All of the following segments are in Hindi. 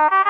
you.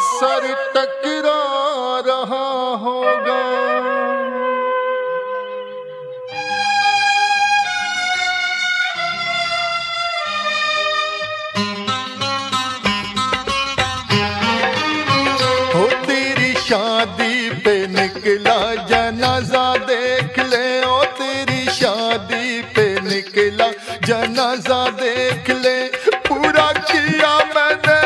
सर टकरा रहा होगा। हो तेरी शादी पे निकला जनाजा, देख ले। ओ तेरी शादी पे निकला जनाजा, देख ले। पूरा किया मैंने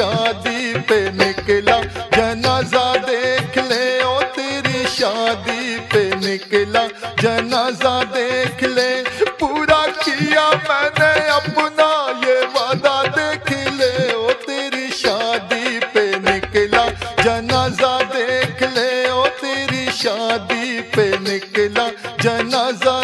शादी पे निकला, जनाजा देख ले ओ तेरी शादी पे निकला, जनाजा देख ले, पूरा किया मैंने अपना, ये वादा देख ले ओ तेरी शादी पे निकला, जनाजा देख ले ओ तेरी शादी पे निकला, जनाजा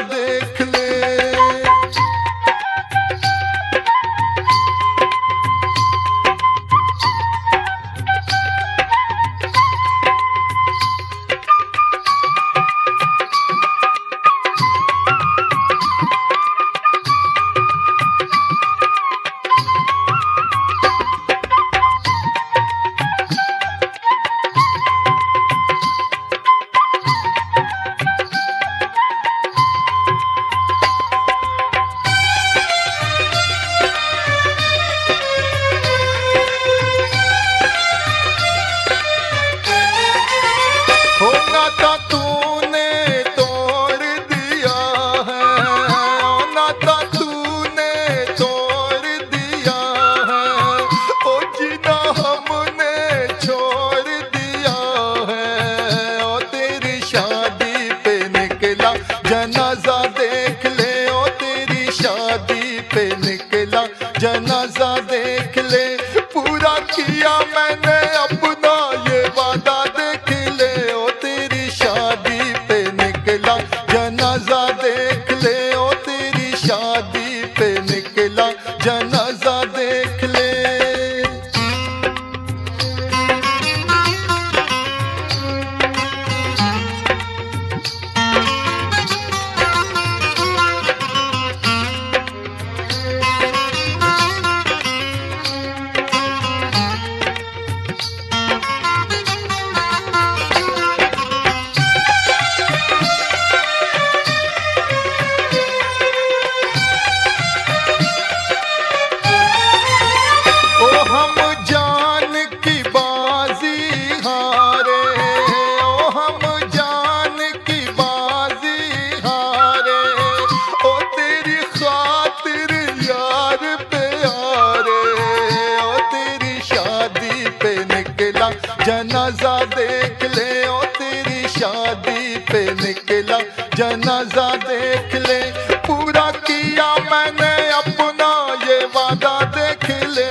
जनाजा देख ले ओ तेरी शादी पे निकला। जनाजा देख ले, पूरा किया मैंने अपना, ये वादा देख ले।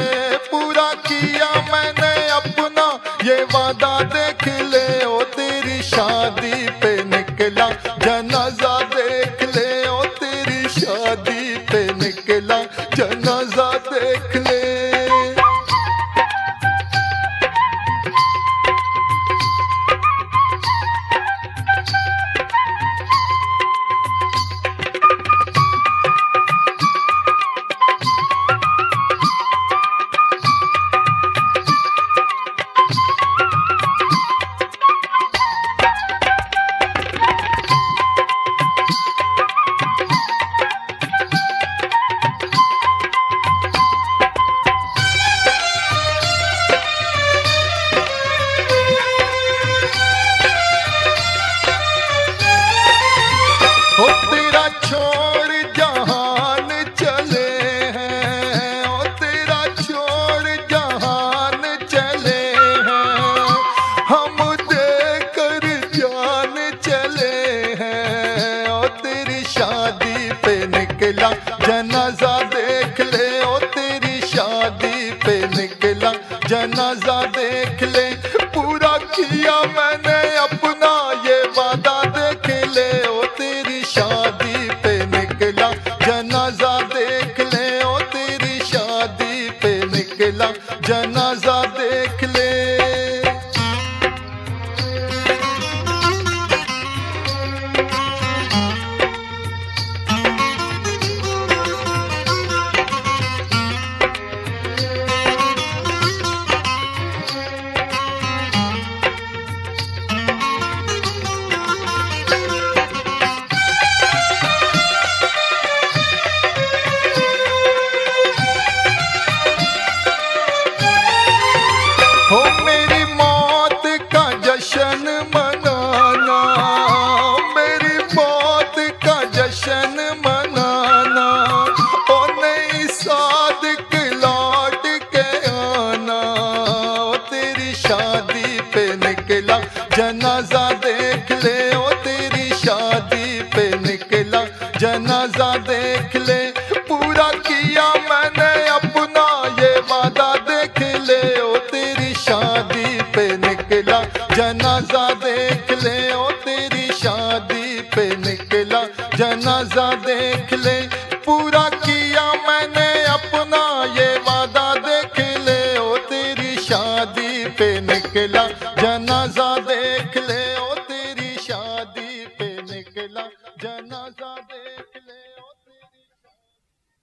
पूरा किया मैंने अपना, ये वादा देख अकेला जनाजा देख ले। पूरा किया मैंने अपना, ये वादा देख ले। ओ तेरी शादी पे निकला, जनाजा देख ले। ओ तेरी शादी पे निकला, जनाजा देख ले। जनाजा देख ले, ओ तेरी शादी पे निकला। जनाजा देख ले, पूरा किया मैंने अपना, ये वादा देख ले, ओ तेरी शादी पे निकला। जनाजा देख ले, ओ तेरी शादी पे निकला। जनाजा देख ले, पूरा किया मैंने अपना, ये वादा देख ले, ओ तेरी शादी पे निकला।